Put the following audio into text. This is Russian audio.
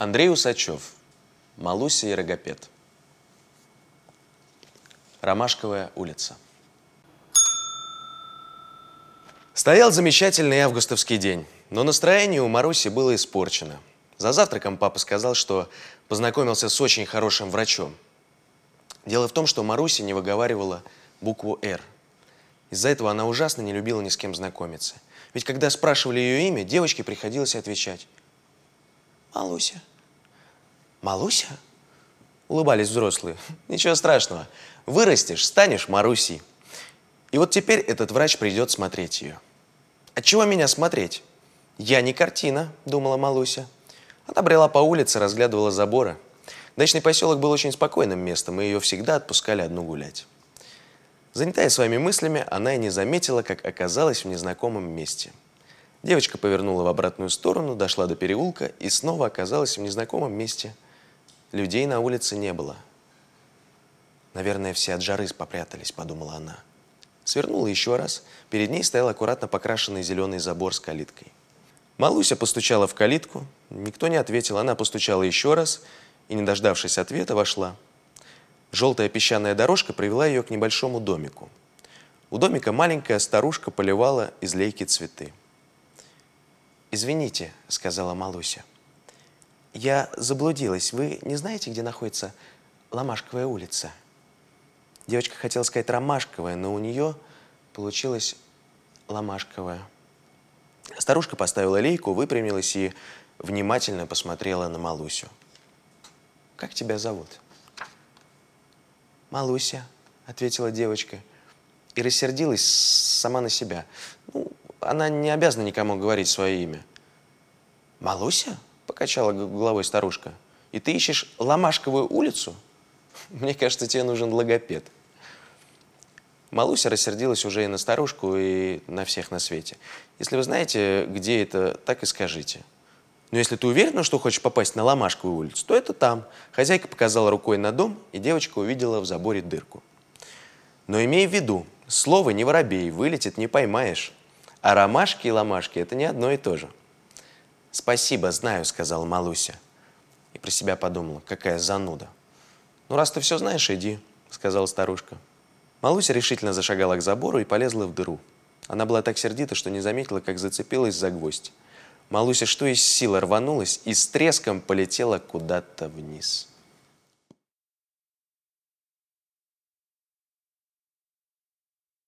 Андрей Усачев. Малуся и Рогопед. Ромашковая улица. Стоял замечательный августовский день, но настроение у Маруси было испорчено. За завтраком папа сказал, что познакомился с очень хорошим врачом. Дело в том, что Маруся не выговаривала букву «Р». Из-за этого она ужасно не любила ни с кем знакомиться. Ведь когда спрашивали ее имя, девочке приходилось отвечать «Малуся». «Малуся?» Улыбались взрослые. Ничего страшного. Вырастешь, станешь Марусей. И вот теперь этот врач придет смотреть ее. От чего меня смотреть? Я не картина, думала Малуся. Она брела по улице, разглядывала заборы. Дачный поселок был очень спокойным местом, и ее всегда отпускали одну гулять. Занятая своими мыслями, она и не заметила, как оказалась в незнакомом месте. Девочка повернула в обратную сторону, дошла до переулка и снова оказалась в незнакомом месте. Людей на улице не было. «Наверное, все от жары попрятались», — подумала она. Свернула еще раз. Перед ней стоял аккуратно покрашенный зеленый забор с калиткой. Малуся постучала в калитку. Никто не ответил. Она постучала еще раз и, не дождавшись ответа, вошла. Желтая песчаная дорожка привела ее к небольшому домику. У домика маленькая старушка поливала из лейки цветы. «Извините», — сказала Малуся. «Я заблудилась. Вы не знаете, где находится Ломашковая улица?» Девочка хотела сказать ромашковая, но у нее получилось ломашковая. Старушка поставила лейку, выпрямилась и внимательно посмотрела на Малусю. «Как тебя зовут?» «Малуся», — ответила девочка. И рассердилась сама на себя. Она не обязана никому говорить свое имя. «Малуся?» — покачала головой старушка. «И ты ищешь Ломашковую улицу?» «Мне кажется, тебе нужен логопед». Малуся рассердилась уже и на старушку, и на всех на свете. Если вы знаете, где это, так и скажите. Но если ты уверена, что хочешь попасть на Ломашковую улицу, то это там. Хозяйка показала рукой на дом, и девочка увидела в заборе дырку. Но имей в виду, слово не воробей, вылетит не поймаешь. А ромашки и ломашки – это не одно и то же. «Спасибо, знаю», – сказала Малуся. И про себя подумала, какая зануда. «Ну, раз ты все знаешь, иди», – сказала старушка. Малуся решительно зашагала к забору и полезла в дыру. Она была так сердита, что не заметила, как зацепилась за гвоздь. Малуся что из силы рванулась и с треском полетела куда-то вниз.